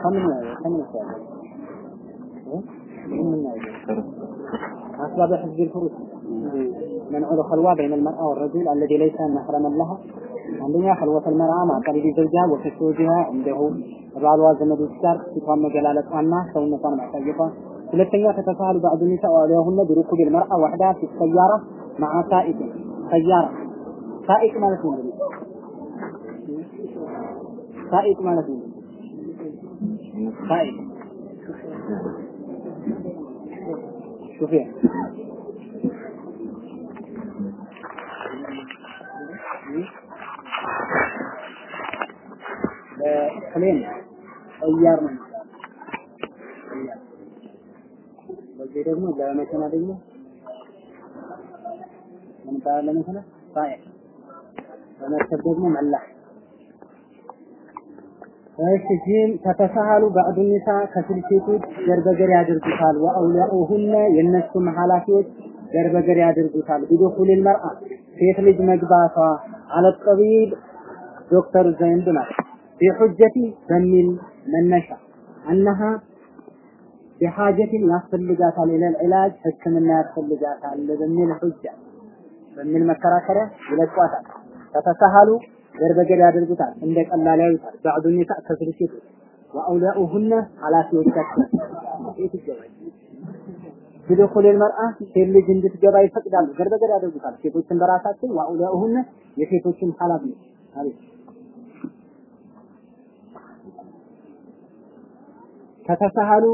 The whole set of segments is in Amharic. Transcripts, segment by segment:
ከምን ከምን ይችላል ምን ነው أسباب حفظ الفروج منع الخلوة بين المرأة والرجل الذي ليس محرما لها አንደኛ خلوة المرأة مع قريب زوجها وكشف وجهها عنده ባሏ ዘመዶች ጋር ፊቷን መገላለጧና ሰውነቷን ማሳየቷ ሁለተኛ ተተሳሉ بعض النساء وعليهن بركوب المرأة وحدها في السيارة مع سائق سيارة سائق ማለት ነው سائق ማለት ነው سائق ሹፌር ፕሌን ጠያር ነው በዚህ ደግሞ ለመኪና ደግሞ ምን ይባላል ለመኪና ሳይቅ በመርከብ ደግሞ መላህ እሺ ጂም ተተሳሃሉ ባዕዱ ኒሳ ከፊል ሴቶች ገር በገር ያደርጉታል። ወአውሊያኡሁነ የእነሱም ኃላፊዎች ገር በገር ያደርጉታል። ቢዱኹል መርአ ሴት ልጅ መግባቷ አለ ጠቢብ ዶክተር ዘንድ ማለት ቢሑጀቲ በሚል መነሻ አነሃ ቢሓጀትን ያስፈልጋታል። ኢለል ዒላጅ ህክምና ያስፈልጋታል በሚል ሑጃ በሚል መከራከሪያ ይለቋታል። ተተሳሃሉ ገር በገር ያደርጉታል። እንደ ቀላል ያዩታል። ባዕዱ ኒሳ ከፊል ሴቶች ወአውሊያኡሁነ ኃላፊዎቻቸው ሴት ይገባል? ሴት ልጅ እንድትገባ ይፈቅዳሉ። ገር በገር ያደርጉታል። ሴቶችን በራሳቸው ወአውሊያኡሁነ የሴቶችን ኃላፊ አቤት። ከተሳሃሉ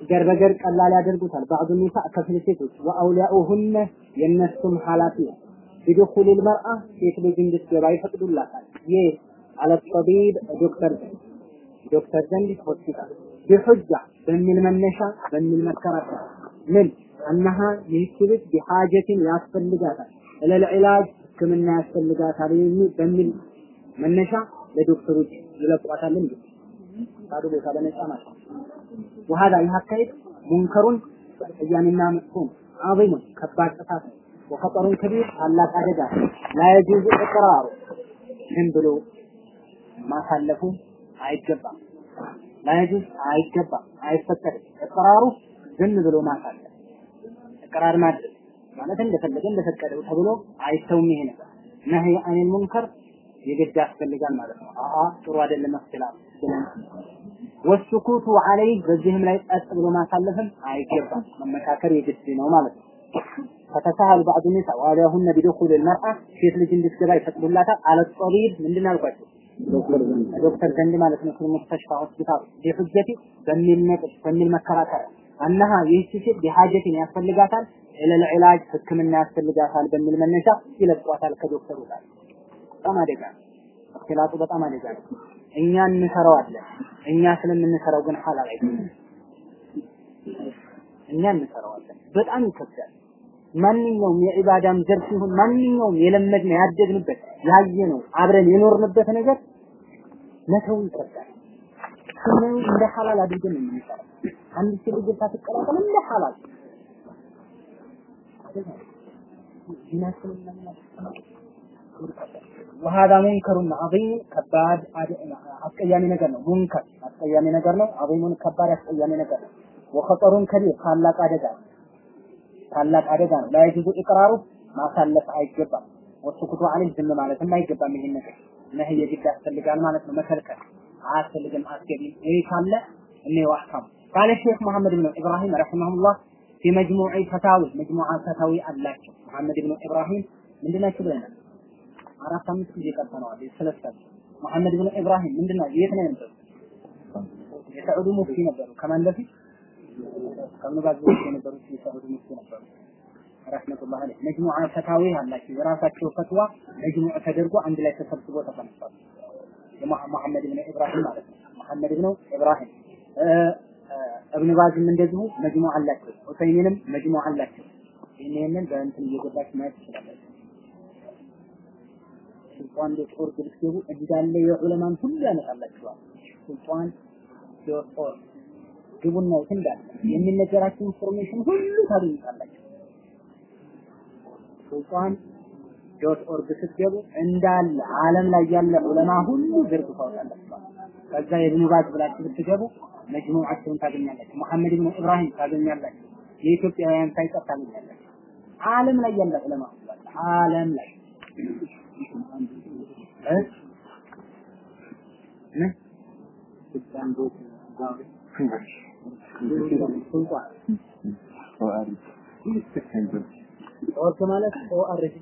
ገር በገር ቀላል ያደርጉታል። ባዕዱ ኒሳ ከፊል ሴቶች ወአውሊያኡሁነ የነሱም ኃላፊ ቢድኹል ልመርአ ሴት ልጅ እንድትገባ ይፈቅዱላታል። ይህ አለጠቢብ ዶክተር ዘንድ ዶክተር ዘንድ ሆስፒታል ቢሑጃ በሚል መነሻ በሚል መከራከር ምን አነሃ ይህች ልጅ ቢሓጀትን ያስፈልጋታል ለልዕላጅ ሕክምና ያስፈልጋታል በሚል መነሻ ለዶክተሮች ይለቋታል እንጂ ባዶ ቦታ በነፃ ማለት ወሃዳ ይህ አካሄድ ሙንከሩን ጥያኔና መጥፎ ነው። አዚሙን ከባድ ጥፋት ነው። ወኸጠሩን ከቢር ታላቅ አደጋ ላየጁዝ እቅራሩ ዝም ብሎ ማሳለፉ አይገባም። ላየጁዝ አይገባም አይፈቀድም። እቅራሩ ዝም ብሎ ማሳለፍ እቅራር ማድረግ ማለት እንደፈለገ እንደፈቀደው ተብሎ አይተውም ይሄ ነገር። ነህይ አኒል ሙንከር የግድ ያስፈልጋል ማለት ነው። አአ ጥሩ አይደለም መፍትላል ብለን ወሱኩቱ አለይህ በዚህም ላይ ጸጥ ብሎ ማሳለፍም አይገባም። መመካከር የግድ ነው ማለት ነው ፈተሳሃሉ ባዕዱ ኒሳ ወአዳሁነ ቢደኹል ልመርአ ሴት ልጅ እንድትገባ ይፈቅዱላታል። አለጠቢብ ምንድን አልኳቸው? ዶክተር ዘንድ ማለት ነው። ክል ሙስተሽፋ ሆስፒታል ቢሁጀቲ በሚል ነጥብ በሚል መከራከሪያ አነሃ ይህች ሴት ቢሃጀትን ያስፈልጋታል ለልዕላጅ ሕክምና ያስፈልጋታል በሚል መነሻ ይለቋታል ከዶክተሩ ጋር። በጣም አደጋ ነው። እክላጡ በጣም አደጋ ነው። እኛ እንሰራዋለን። እኛ ስለምንሰራው ግን ሐላል አይደለም። እኛ እንሰራዋለን። በጣም ይከብዳል። ማንኛውም የኢባዳም ዘርፍ ይሁን ማንኛውም የለመድነው ያደግንበት ያየነው አብረን የኖርንበት ነገር ለሰው ይቀርባል። ስናየው እንደ ሐላል አድርገን የምንሰራው አንድ ሲርግታ ስትቀላቀል እንደ ሐላል ወሃዳ ሙንከሩን አዚም ከባድ አስቀያሚ ነገር ነው። ሙንከር አስቀያሚ ነገር ነው። አዚሙን ከባድ አስቀያሚ ነገር ነው። ወኸጠሩን ከቢር ታላቅ አደጋ ታላቅ አደጋ ነው። ላይጅዙ ኢቅራሩ ማሳለፍ አይገባም። ወስኩቱ አለይ ዝም ማለትም አይገባም። ይሄን ነገር ነህይ የግድ ያስፈልጋል ማለት ነው። መከልከል አያስፈልግም፣ አስገቢም። ይሄ ካለ እኔው አህካም ቃለ ሼክ መሐመድ ብን ኢብራሂም ረሒመሁላህ ፊ ፈታዊ መጅሙዓ ፈታዊ አላቸው። መሐመድ ብን ኢብራሂም ምንድን ናቸው ብለናል። አራት አምስት ጊዜ ቀጥተነዋል። ስለሰል መሐመድ ብን ኢብራሂም ምንድን የት ነው የነበሩ? የሰዑዱ ሙፍቲ ነበሩ። ከማን በፊት ከምን ባዝ የነበሩት የሰዑድ ሙፍቲ ነበሩ ረህመቱላህ አለይህ። መጅሙዓ ፈታዊ አላቸው። የራሳቸው ፈትዋ መጅሙዕ ተደርጎ አንድ ላይ ተሰብስቦ ተቀምጧል የመሐመድ ብን ኢብራሂም ማለት ነው። መሐመድ ብን ኢብራሂም እብን ባዝም እንደዚሁ መጅሙዕ አላቸው። ዑሰይሚንም መጅሙዕ አላቸው። ይህንን በእንትን እየገባች ማየት ትችላላችሁ ሱልጣን ዶክተር ብትገቡ እንዳለ የዑለማን ሁሉ ያመጣላችኋል ሱልጣን ዶክተር ግቡና የት እንዳለ የሚነገራችሁ information ሁሉ ታገኙታላችሁ ሱልጣን dot org ስትገቡ እንዳለ ዓለም ላይ ያለ ዑለማ ሁሉ ዝርዝር ታወጣላችኋል ከዛ የኢብኑ ባዝ ብላችሁ ብትገቡ መጅሙዓቸውን ታገኛላችሁ። መሐመድ ኢብኑ ኢብራሂም ታገኛላችሁ። የኢትዮጵያውያን ሳይቀር ታገኛላችሁ። ዓለም ላይ ያለ ዑለማ ዓለም ላይ እ ምን ኦርግ ማለት ኦአርጂ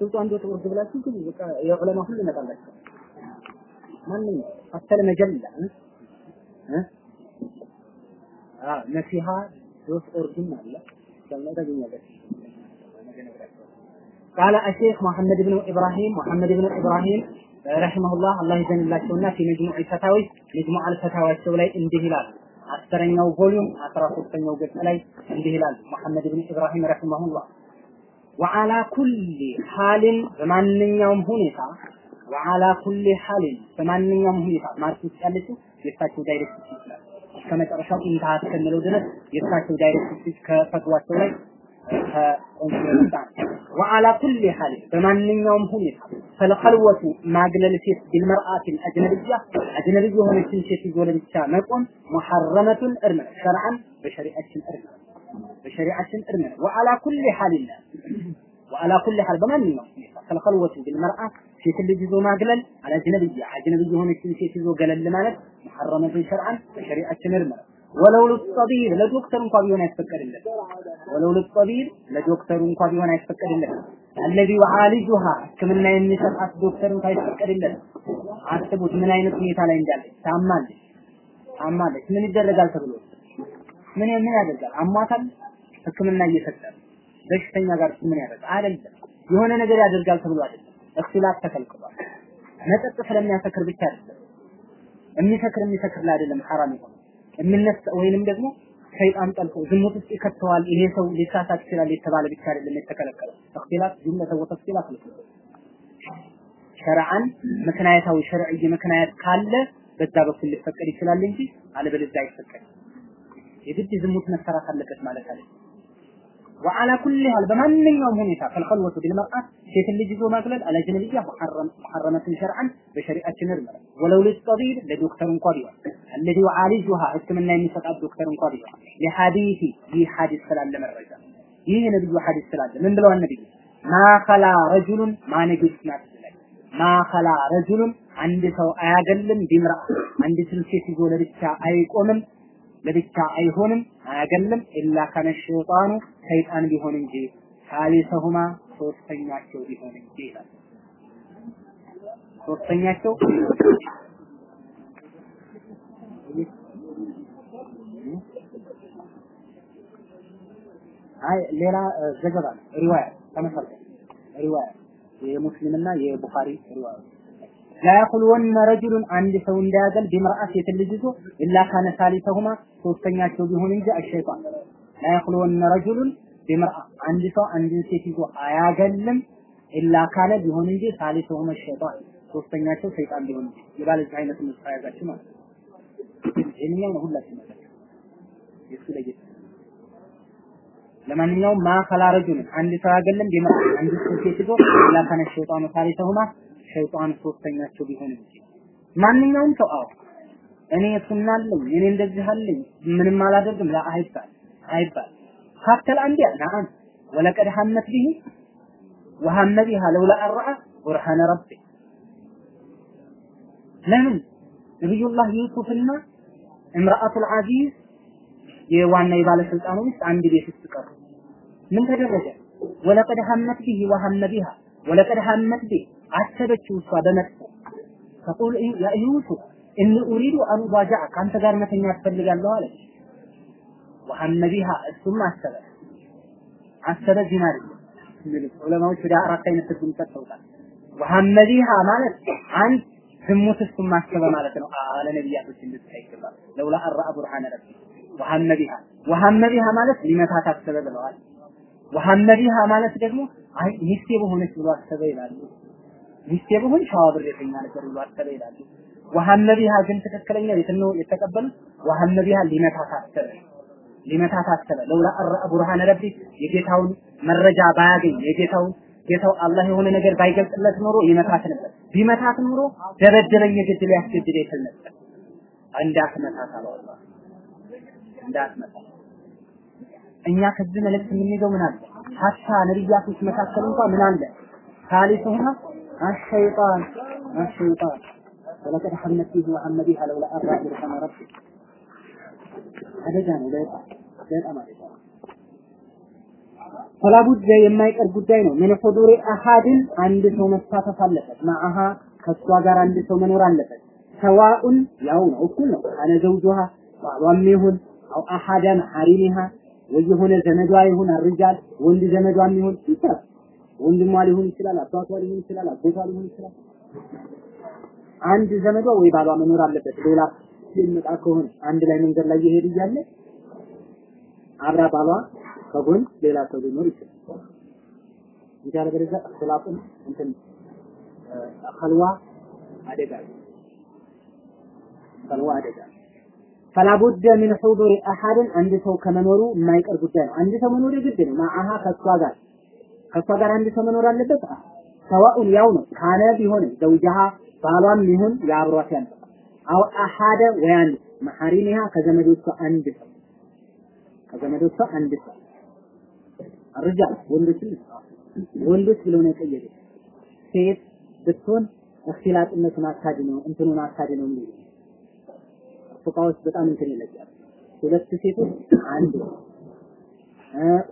ሱልጣን ዶት ኦርግ ብላችሁ ግን በቃ የዑለማ ሁሉ ይመጣላችሁ። ማንኛው አተለ መጀላ እ አ ነሲሃ ዶት ኦርግም አለ ደግሞ ታገኛለች። قال الشيخ محمد بن ابراهيم محمد بن ابراهيم رحمه الله አላህ ይዘንላቸውና في مجموع فتاوى مجموع አልፈታዋቸው ላይ እንዲህ ይላል። አስረኛው volume አስራ ሶስተኛው ገጽ ላይ እንዲህ ይላል መሐመድ ብን ኢብራሂም رحمه الله وعلى كل حال በማንኛውም ሁኔታ وعلى كل حال በማንኛውም ሁኔታ mark ውስጥ ያለችው የእሳቸው direct ይችላል እስከ መጨረሻው انتهى እስከሚለው ድረስ የእሳቸው direct ከፈትዋቸው ላይ ከቆንጆ وعلى كل حال በማንኛውም ሁኔታ فالخلوة ማግለል ሴት بالمرأة الأجنبية أجنبي የሆነችን ሴት ይዞ ለብቻ መቆም محرمة እርም ነው ሸርዓን በሸሪዓችን እርም ነው በሸሪዓችን እርም ነው وعلى كل حال وعلى كل حال በማንኛውም ሁኔታ فالخلوة بالمرأة ሴት ልጅ ይዞ ማግለል አለጅነብያ አጅነብይ የሆነችን ሴት ይዞ ገለል ማለት ሙሐረመቱን ሸርዓን በሸሪዓችን እርም ነው ወለው ለጠቢብ ለዶክተር እንኳን ቢሆን አይፈቀድለት። ወለው ለጠቢብ ለዶክተሩ እንኳን ቢሆን አይፈቀድለት። አለዚ ወዓሊጁሃ ህክምና የሚሰጣት ዶክተር እንኳን አይፈቀድለት። አስቡት ምን አይነት ሁኔታ ላይ እንዳለች ታማለች ታማለች። ምን ይደረጋል ተብሎ? ምን ምን ያደርጋል? አሟታል ህክምና እየሰጠ በሽተኛ ጋር ምን ያደርጋል? አይደለም። የሆነ ነገር ያደርጋል ተብሎ አይደለም። እክትላፍ ተከልክሏል። መጠጥ ስለሚያሰክር ብቻ አይደለም። የሚሰክር የሚሰክር ላይ አይደለም። ሐራም ይሆናል የሚነሳ ወይንም ደግሞ ሰይጣን ጠልፎ ዝሙት ውስጥ ይከተዋል ይሄ ሰው ሊሳሳት ይችላል የተባለ ብቻ አይደለም የተከለከለው። እክትላፍ ጅምለተ ወተፍሲላት ነው። ሸርዓን ምክንያታዊ ሸርዒ ምክንያት ካለ በዛ በኩል ሊፈቀድ ይችላል እንጂ አለበለዚያ አይፈቀድም። የግድ ዝሙት መሰራት አለበት ማለት አይደለም ወዓላ ኩሊ ሀል በማንኛውም ሁኔታ ፈልኸልወቱ ቢልመርአት ሴትን ልጅ ይዞ ማግለል አለጅነብያ ሙሐረመትን ሸርዓን በሸሪዓችን ነው። ወለው ልጠቢብ ለዶክተር እንኳ ቢሆን። አለዚ ዓሊጁሃ ህክምና የሚሰጣት ዶክተር እንኳ ቢሆን። ለሐዲሲ ይህ ሐዲስ ስላለ መረጃ። ይህ የነብዩ ሐዲስ ስላለ ምን ብለዋል ነብዩ? ማኸላ ረጁሉን ማነጌት ናት ማኸላ ረጁሉን አንድ ሰው አያገልም ቢምራ አንዲትን ሴት ይዞ ለብቻ አይቆምም ለብቻ አይሆንም አያገልም ኢላ ከነ ሸይጣኑ ሰይጣን ቢሆን እንጂ ሳሊሰሁማ ሶስተኛቸው ቢሆን እንጂ ይላል። ሶስተኛቸው አይ ሌላ ዘገባ ሪዋያ ተመሳሳይ ሪዋያ የሙስሊምና የቡኻሪ ሪዋያ ላያኹልወነ ረጁሉን አንድ ሰው እንዳያገል ቢምርአት ሴት ልጅ ይዞ ኢላ ካነ ሳሊሰሁማ ሶስተኛቸው ቢሆን እንጂ አሸይጣን። ላያኹልወነ ረጁሉን ቢምርአ አንድ ሰው አንድን ሴት ይዞ አያገልም ኢላ ካነ ቢሆን እንጂ ሳሊሰሁማ ሸይጣን። ሶስተኛቸው ሰይጣን ቢሆን እንጂ የባለዚህ አይነት ምሳሌ ያዛችሁ ማለት ነው። ይሄንኛው ነው ሁላችን የሱ ለየት ለማንኛውም ማከላ ረጁልን አንድ ሰው አያገልም ቢምርአ አንድ ሴት ይዞ ኢላ ካነ ሸይጣኑ ሳሊሰሁማ ሸይጣን ሶስተኛቸው ቢሆን እንጂ ማንኛውም ሰው አዎ እኔ ሱና እኔ እንደዚህ አለኝ ምንም አላደርግም ላ አይባል አይባል ሀተል አንቢያ ነዓም ወለቀድ ሐመት ቢሂ ወሐመ ቢሃ ለውላ አርአ ቡርሃነ ረቢ። ለምን? ነቢዩላህ ዩሱፍና እምራአቱል አዚዝ የዋና የባለስልጣኑ ሚስት አንድ ቤት ውስጥ ቀሩ። ምን ተደረገ? ወለቀድ ሐመት ቢሂ ወሐመ ቢሃ ወለቀድ ሐመት ቢሂ አሰበችው እሷ በመጥፎ። ተቁል ያ ዩሱፍ ኡሪዱ አን ኡባጃዕ ከአንተ ጋር መተኛ ትፈልጋለሁ አለች። ወሐመ ቢሃ እሱም አሰበ። አሰበ ዚና አይደለም። ዑለማዎች ወደ አራት አይነት ትርጉም ሰጥተውታል። ወሐመ ማለት አንድ ዝሙት እሱም አሰበ ማለት ነው። አለ ነቢያቶች እንደዚህ አይገባም ለውላ አራአ ቡርሃነ ረቢ። ወሐመ ቢሃ። ማለት ሊመታት አሰበ ብለዋል። ወሐመ ማለት ደግሞ አይ ሚስቴ በሆነች ብሎ አሰበ ይላሉ ሚስቴ በሆን ሻዋ ብር የተኛ ነበር ብሎ አሰበ ይላሉ ወሐመ ቢሃ ግን ትክክለኛ የት ነው የተቀበሉት ወሐመ ሊመታት አሰበ ሊመታት አሰበ ለውላ አራ ቡርሃነ ረቢ የጌታውን መረጃ ባያገኝ የጌታውን ጌታው አላህ የሆነ ነገር ባይገልጽለት ኖሮ ይመታት ነበር። ቢመታት ኖሮ ደበደበኝ የግድ ሊያስገድድ ይችል ነበር። እንዳትመታት አለው አላህ እንዳትመታት። እኛ ከዚህ መልእክት የምንይዘው ምን አለ? ሀታ ነቢያቶች መካከል እንኳን ምን አለ? ሐመት ቢሂ ወሐመ ቢሃ ለውላ አን ረአየ ብርሃነ ረቢ አደጋ ነው በጣም በጣም አደጋ ነው። ፈላቡድ የማይቀር ጉዳይ ነው። ምን ሁዱሪ አሃድን አንድ ሰው መሳተፍ አለበት። ማአሃ ከሷ ጋር አንድ ሰው መኖር አለበት። ሰዋኡን ያው ነው እኩል ነው። አነ ዘውጁሃ ባሏም ይሁን አው አሃደ መሐሪሚሃ ወይ የሆነ ዘመዷ ይሁን አርጃል ወንድ ዘመዷም ወንድሟ ሊሆን ይችላል፣ አባቷ ሊሆን ይችላል፣ አጎቷ ሊሆን ይችላል። አንድ ዘመዷ ወይ ባሏ መኖር አለበት። ሌላ የሚመጣ ከሆነ አንድ ላይ መንገድ ላይ እየሄዱ እያለ አብራ ባሏ ከጎን ሌላ ሰው ሊኖር ይችላል። እንጂ አለበለዚያ እክትላጡን እንትን ከልዋ አደጋ ከልዋ አደጋ ፈላቡደ ሚን ሑዱሪ አሐድን አንድ ሰው ከመኖሩ የማይቀር ጉዳይ ነው። አንድ ሰው መኖር የግድ ነው። ማአሃ ከሷ ጋር ከሷ ጋር አንድ ሰው መኖር አለበት። ሰዋኡን ያው ነው። ካነ ቢሆንም ዘውጃሃ ባሏም ይሁን የአብሯት ያለ አው አሐደ ወያን መሐሪሚሃ ከዘመዶቿ አንድ ሰው ከዘመዶቿ አንድ ሰው ርጃል ወንዶችን ወንዶች ብለው ነው የቀየሩት። ሴት ብትሆን እክትላጥነቱን አካድ ነው እንትኑን አካድ ነው የሚሉ ፉቃዎች በጣም እንትን ይለያል። ሁለት ሴቶች አንድ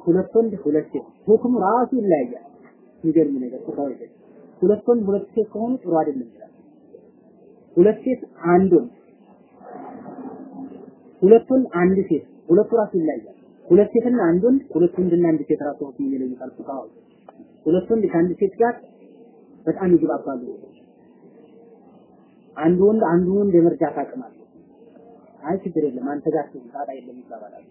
ሁለት ወንድ ሁለት ሴት ሁክሙ ራሱ ይለያያል። የሚገርም ነገር ፉቃዎች ሁለት ወንድ ሁለት ሴት ከሆኑ ጥሩ አይደለም ይላል። ሁለት ሴት አንድ ወንድ ሁለት ወንድ አንድ ሴት ሁለቱ ራሱ ይለያያል። ሁለት ሴትና አንድ ወንድ ሁለት ወንድና አንድ ሴት ራሱ ሁክም ይለዩታል ፉቃዎች። ሁለት ወንድ ከአንድ ሴት ጋር በጣም ይግባባሉ። አንድ ወንድ አንዱ ወንድ የመርዳት አቅም አለው። አይ ችግር የለም አንተ ጋር ጣጣ የለም ይባባላል።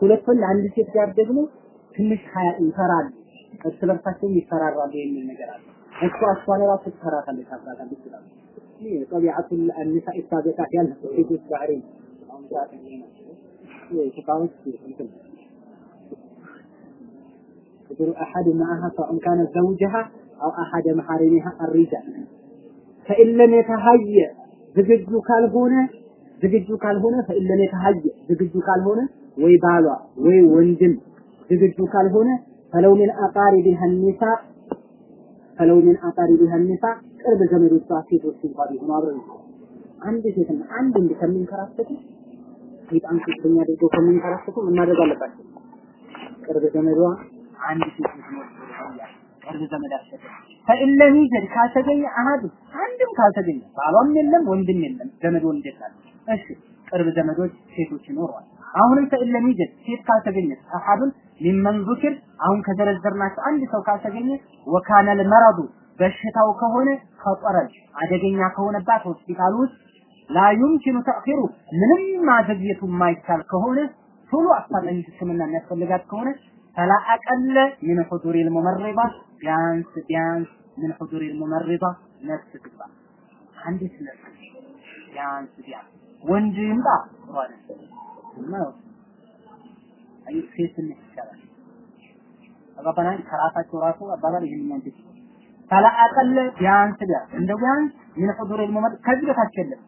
ሁለት ወንድ አንድ ሴት ጋር ደግሞ ትንሽ ይፈራሉ፣ እርስ በርሳቸው ይፈራራሉ የሚል ነገር አለ። እሷ እሷን ራሱ ትፈራታለች፣ ታፍራታለች ይላሉ። ጠቢዓቱ አኒሳ ኢሳቤቃ ያለ ሴቶች ባህሪ አሁን ሰዓት ይሄ ነው። ፉቃዎች እንትን ቁጥሩ አሐድ መዓሃ ሰውን ካነ ዘውጅሃ አው አሐደ መሐሪሚሃ አሪጃል ፈኢለም የተሀየ ዝግጁ ካልሆነ ዝግጁ ካልሆነ ወይ ባሏ ወይ ወንድም ዝግጁ ካልሆነ ፈለው ምን አቃሪቢሃ ኒሳ ፈለው ምን አቃሪቢሃ ኒሳ ቅርብ ዘመዶቿ ሴቶች እንኳን ቢሆኑ አብረው አንድ ሴትና አንድ ወንድ ከሚንከራተቱ ሴጣን ሶስተኛ አድርገው ከሚንከራተቱ ምን ማድረግ አለባቸው? ቅርብ ዘመዷ አንድ ሴት ልትኖር ቅርብ ዘመድ አሰበ ፈኢለም ይጀድ ካልተገኘ አሃዱ አንድም ካልተገኘ ባሏም የለም ወንድም የለም ዘመድ ወንድ የለም። እሺ ቅርብ ዘመዶች ሴቶች ይኖረዋል አሁንም ፈኢለም ይጀድ ሴት ካልተገኘ አሃዱን ሚመን ዙክር አሁን ከዘረዘርናቸው አንድ ሰው ካልተገኘ ወካነ ለመረዱ በሽታው ከሆነ ከጠረጅ አደገኛ ከሆነባት ሆስፒታል ውስጥ ላ ዩምኪኑ ተእኺሩ ምንም ማዘግየቱ የማይቻል ከሆነ ቶሎ አፋጣኝ ሕክምና የሚያስፈልጋት ከሆነ ፈላ አቀለ ምን ሑዱሪ ልሙመሪባ ቢያንስ ቢያንስ ምን ሑዱሪ ልሙመሪባ ነፍስ ትግባ አንዲት ነፍስ ቢያንስ ቢያንስ ወንድ ይምጣ እና አይ ሴት ትንሽ ይቻላል አባባናን ከራሳቸው ራሱ አባባል ይሄን እንጂ ፈላ አቀለ ቢያንስ ቢያንስ እንደ ቢያንስ ምን ሑዱሪ ልሙመር ከዚህ በታች የለም።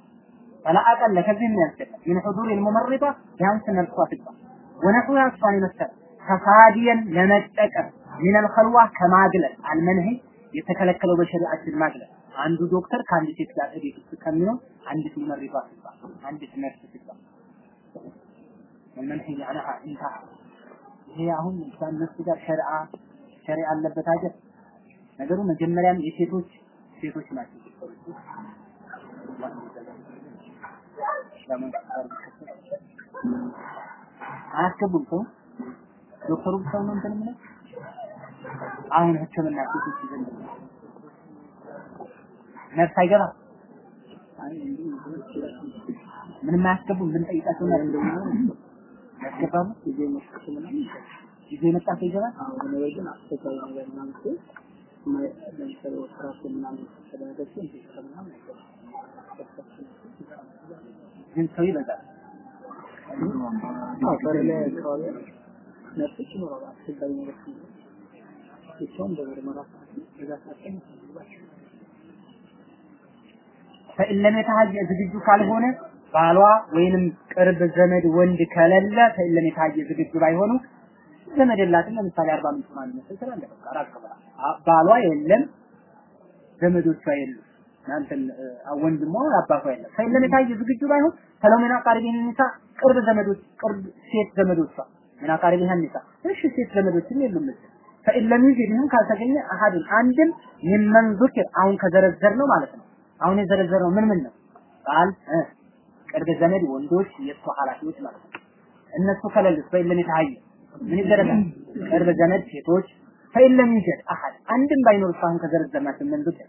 ፈላ አቀለ ከዚህ የሚያንስ የለም። ምን ሑዱሪ ልሙመሪባ ቢያንስ ነፍሷ ትግባ ወነሑ ያስፋን ይመስላል። ተፋዲየን ለመጠቀም ሚነል ኸልዋ ከማግለል አልመንሂ የተከለከለው በሸሪዓችን ማግለል። አንዱ ዶክተር ከአንድ ሴት ጋር እቤት ውስጥ ከሚኖር አንዲት መሪባ ትግባ አንዲት ነርስ ትግባ ወመንሂ عنها انتهى ይሄ አሁን ከነሱ ጋር ሸሪዓ ሸሪዓ አለበት አይደል ነገሩ መጀመሪያም የሴቶች ሴቶች ናቸው አያስገቡም ሰው ዶክተሩ ብቻውን ነው እንትን የሚለው አሁን ህክምና ሴቶች ዘንድ ነርስ አይገባም ምንም አያስገቡም ብንጠይቃቸው እና ያስገባሉ ይዞ የመጣ ሰው ይገባል? ነገር ግን አስቸጋሪ ነገር ምናምን ለምሳሌ ወፍራቸው ምናምን ከተደረገች እንትን ምናምን አይገባም። ግን ሰው ይበዛል። ይፈልጋል። ፈኢለም የተሀየ ዝግጁ ካልሆነ ባሏ ወይንም ቅርብ ዘመድ ወንድ ከሌለ ፈኢለም የተሀየ ዝግጁ ባይሆኑ ዘመድ የላትም። ለምሳሌ አርባ ምንጭ ማለት ነው ስላለ በቃ ራቅ ባሏ የለም ዘመዶቿ የሉም እናንተን ወንድሟ አባቷ የለም። ፈኢለም የታየ ዝግጁ ባይሆን ሰለሞን አቃርቢን ኒሳ ቅርብ ዘመዶች ቅርብ ሴት ዘመዶቿ ምን አቃርቢህ ኒሳ እሺ ሴት ዘመዶችም የሉም ፈኢለም ይህን ካልተገኘ አሐድን አንድም ሚመን ዙኪር አሁን ከዘረዘር ነው ማለት ነው። አሁን የዘረዘር ነው ምን ምን ነው? እ፣ ቅርብ ዘመድ ወንዶች የእሱ ኃላፊዎች ማለት ነው። እነሱ ከሌሉት ፈኢለም የታየ ምን ይደረጋል? ቅርብ ዘመድ ሴቶች ፈኢለም ይጀድ አሐድ አንድም ባይኖር አሁን ከዘረዘርናቸው ዙኪር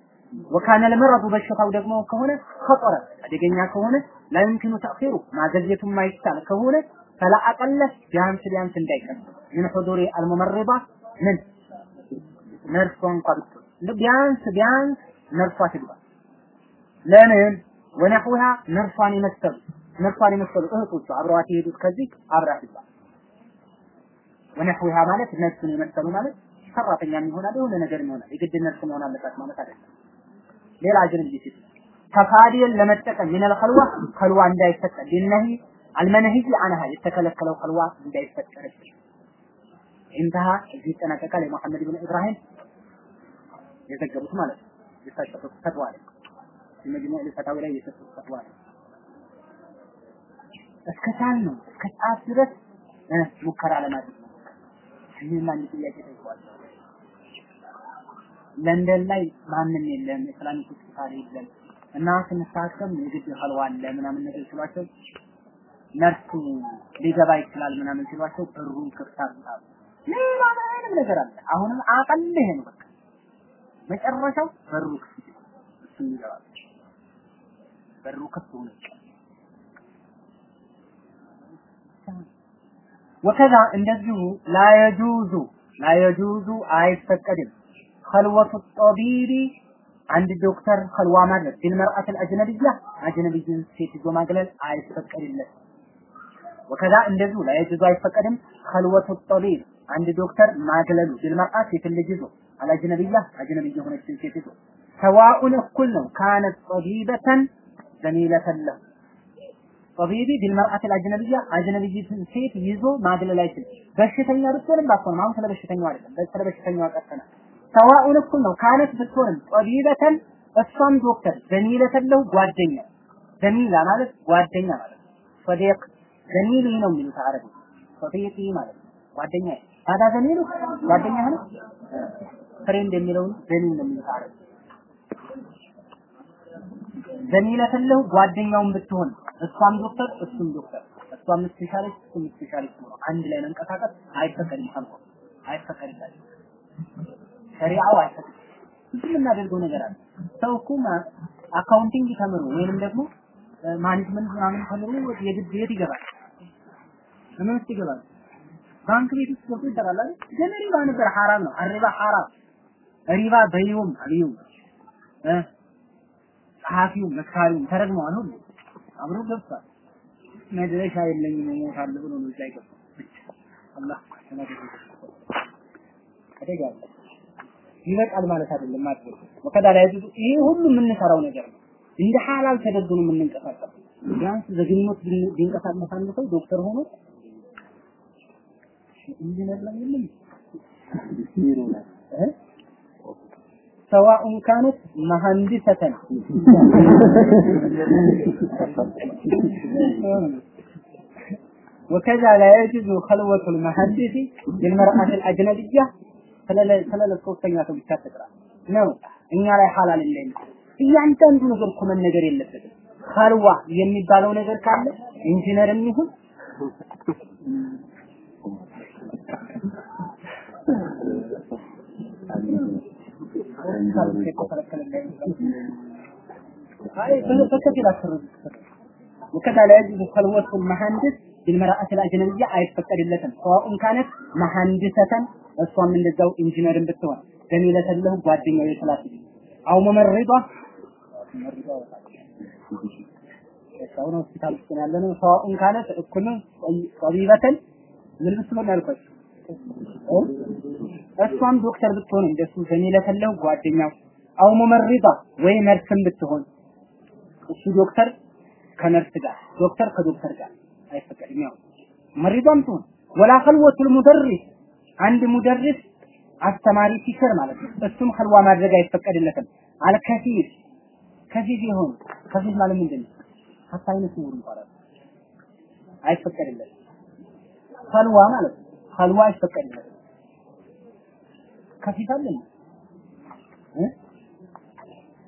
ወካነ ለመረዱ በሽታው ደግሞ ከሆነ ከጦረ አደገኛ ከሆነ ላይምኪኑ ተእኺሩ ማዘግየቱ ማይቻል ከሆነ ፈላ አቀለ ቢያንስ ቢያንስ እንዳይቀር ምን ሑዱሪ አልሙመሪባ ምን ነርሷ እንኳ ቢያንስ ቢያንስ ነርሷ ትግባ ለምን ወነሑሃ ነርሷን የመሰሉ ነርሷን የመሰሉ እህቶቿ አብረዋት የሄዱት ከዚህ አብራ ትግባ ወነሑሃ ማለት ነርሱን የመሰሉ ማለት ሰራተኛም ይሆናል የሆነ ነገር ይሆናል የግድ ነርስ መሆን አለባት ማለት አይደለም። ሌላ አጅነቢ ሴት ተፋዲል ለመጠቀም ሚነል ኸልዋ ኸልዋ እንዳይፈቀድ ሊነሂ አልመነሂይ አንሃ የተከለከለው ኸልዋ እንዳይፈቀድ እንተሃ እዚህ ይጠናቀቃል። የሙሐመድ ብን ኢብራሂም የዘገቡት ማለት ነው። የሰጡት ፈትዋ ላይ የመጅሙዕ ፈታዊ ላይ የሰጡት ፈትዋ ላይ እስከ ቻል ነው። እስከ ጫፍ ድረስ ሙከራ ለማድረግ ነው። ይህን አንድ ጥያቄ ጠይቀዋል ለንደን ላይ ማንም የለም Islamic ሆስፒታል የለም እና ስንታከም የግድ خلوة አለ ምናምን ነገር ሲሏቸው ነርሱ ሊገባ ይችላል ምናምን ሲሏቸው በሩን ክፍት አድርጉታል ሌላ ምንም ነገር አለ። አሁንም أقل ነው በቃ። መጨረሻው በሩ ክፍት እሱ ይገባል በሩ ክፍት ሆነ ወከዛ እንደዚሁ ላየጁዙ ላየጁዙ አይፈቀድም። ኸልወቱ ጦቢቢ አንድ ዶክተር ኸልዋ ማድረግ ቢልመርአት አልአጅነቢያ አጅነቢይን ሴት ይዞ ማግለል አይፈቀድለትም። ወከዛ እንደዚሁ ላየጁዙ አይፈቀድም። ኸልወቱ ጦቢብ አንድ ዶክተር ማግለሉ ቢልመርአት ሴትን ልጅ ይዞ አልአጅነቢያ አጅነቢይ የሆነችን ሴት ይዞ። ሰዋኡን እኩል ነው። ካነት ጦቢበተን ዘሚለተን ለሁ ጦቢቢ ቢልመርአት አልአጅነቢያ አጅነቢይትን ሴት ይዞ ማግለል አይችልም። በሽተኛ ብትሆንም ባትሆንም አሁን ስለ በሽተኛው አይደለም ስለ በሽተኛው ቀጥተናል። ሰዋኡን እኩል ነው። ካነት ብትሆንም ጦቢበተን እሷም ዶክተር ዘሚለተን ለሁ ጓደኛ። ዘሚላ ማለት ጓደኛ ማለት ነው። ሶዲቅ ዘሚሊ ነው የሚሉት አረብ። ሶዲቂ ማለት ጓደኛ። ታዲያ ዘሚሉ ጓደኛ ነው friend የሚለውን زميل ነው የሚሉት አረብ زميلة له ጓደኛውን ብትሆን እሷም ዶክተር እሱም ዶክተር እሷም specialist እሱም specialist ነው አንድ ላይ መንቀሳቀስ አይፈቀድም ተብሎ ሸሪዓው አይፈቅድም። ብዙ የምናደርገው ነገር አለ። ሰው እኮ accounting ተምሮ ወይንም ደግሞ management ምናምን ተምሮ የግድ የት ይገባል? ምን ውስጥ ይገባል? ባንክ ቤት ውስጥ ገብቶ ይሰራል አይደል? ግን ሪባ ነበር ሐራም ነው። አሪባ ሐራም ሪባ በይውም አብዩም እ ጸሐፊውም መካሪውም ተረግመዋል ሁሉ አብሮ ገብቷል። መድረሻ የለኝም እሞታለሁ ብሎ ነው እዛ የገባው። አላህ አደጋ አለ። ይበቃል ማለት አይደለም ማድረግ ወከዳ ላይ ይሄ ሁሉ የምንሰራው ነገር ነው። እንደ ሐላል ተደርጎ ነው የምንንቀሳቀሰው። ቢያንስ በግምት ቢን- ቢንቀሳቀስ አንድ ሰው ዶክተር ሆኖ ኢንጂነር ላይ የለም እ? ሰዋኡን ካነት መሐንዲሰተን። ወከዛ ላ የጁዙ ኸልወቱ ልመሐንዲሲ ቢልመርአት አልአጅነቢያ ስለለ ሶስተኛ ሰው ብቻ ተጥራ ነው። እኛ ላይ ሐላል እንደሌለ እያንዳንዱ ነገር እኮ መነገር የለበትም። ኸልዋ የሚባለው ነገር ካለ ኢንጂነርም ይሁን አስረዱ وكذا لا يجوز خلوة المهندس بالمرأة الأجنبية አይፈቀድለትም سواء كانت مهندسة እሷም እንደዛው ኢንጂነርን ብትሆን ዘሚለተ ለሁ ጓደኛው የክላስ አው መመረዷ እስካሁን ሆስፒታል ውስጥ ነው ያለነው ሰዋኡን ካነት እኩል ነው ጠቢበተን ምን ብትሆን ያልኳችሁ እ? እሷም ዶክተር ብትሆን እንደሱ ዘሚለተለው ጓደኛው አው ሙመሪዳ ወይ ነርስም ብትሆን እሱ ዶክተር ከነርስ ጋር ዶክተር ከዶክተር ጋር አይፈቀድም። ያው መሪዷም ትሆን ወላ ኸልወቱል ሙደሪስ አንድ ሙደሪስ አስተማሪ ቲቸር ማለት ነው። እሱም ኸልዋ ማድረግ አይፈቀድለትም። አልከፊር ከፊፍ የሆኑ ከፊፍ ማለት ምንድን ነው? ሀታ አይነ ስውር ይባላል። አይፈቀድለትም። ኸልዋ ማለት ኸልዋ አይፈቀድለትም። ከፊት አለ ነው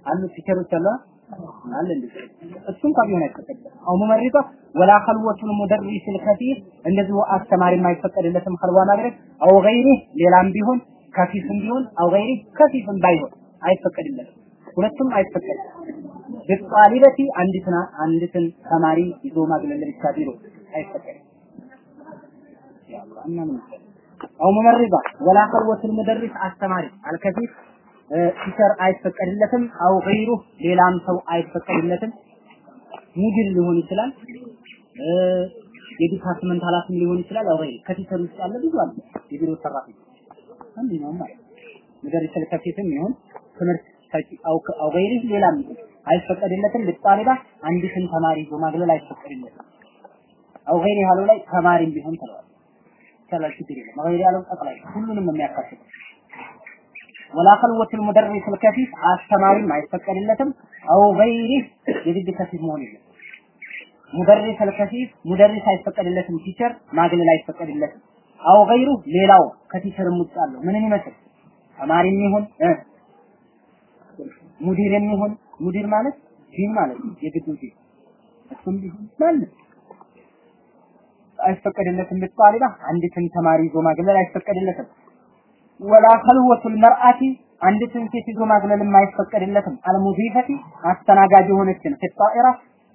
አሉ ፊቸሮች አሉ አለ እንዴ? እሱም ካልሆነ አይፈቀድም አው ሙመሪዷ ወላ ኸልወቱን ሙደሪስ ልከፊፍ እንደዚሁ አስተማሪ የማይፈቀድለትም ኸልዋ ማድረግ አው ገይሪ ሌላም ቢሆን ከፊፍም ቢሆን አው ገይሪ ከፊፍም ባይሆን አይፈቀድለትም። ሁለቱም አይፈቀድም። ቢጣሊበቲ አንዲትና አንዲትን ተማሪ ይዞ ማግለል ብቻ ቢሮ አይፈቀድም። ያ እና ምን አው ሙመሪዳ ወላ ኸልወቱል ሙደሪስ አስተማሪ አልከፊፍ teacher አይፈቀድለትም። أو غيره ሌላም ሰው አይፈቀድለትም። مدير ሊሆን ይችላል፣ የ department ኃላፊም ሊሆን ይችላል። أو غيره ከ teacher ውጭ ያለ ብዙ አለ። የቢሮ ሰራተኛ አንደኛውም ማለት مدرس كفيف ም ይሁን ትምህርት ሰጪ أو أو غيره ሌላም አይፈቀድለትም። لطالبة አንዲትን ተማሪ ይዞ ማግለል አይፈቀድለትም። أو غيره ያለው ላይ ተማሪም ቢሆን ተለዋል ይቻላል ችግር የለም። መገይር ያለው ጠቅላይ ሁሉንም የሚያካትት ولا خلوة المدرس الكفيف አስተማሪም አይፈቀድለትም። أو غيره የግድ كفيف መሆን የለም مدرس الكفيف አይፈቀድለትም። teacher ማግለል አይፈቀድለትም። أو غيره ሌላው ከ teacher ውጭ አለው። ምንም ይመስል? ተማሪም ይሁን مدير ም ይሁን مدير ማለት ዲን ማለት የግድ مدير እሱም ቢሆን ማለት አይፈቀድለትም። لطالبة አንዲትን ተማሪ ይዞ ማግለል አይፈቀድለትም። ወላ ኸልወቱል መርአቲ አንዲትን ሴት ይዞ ማግለልም አይፈቀድለትም። አልሙዲፈቲ አስተናጋጅ የሆነችን ፊጣኢራ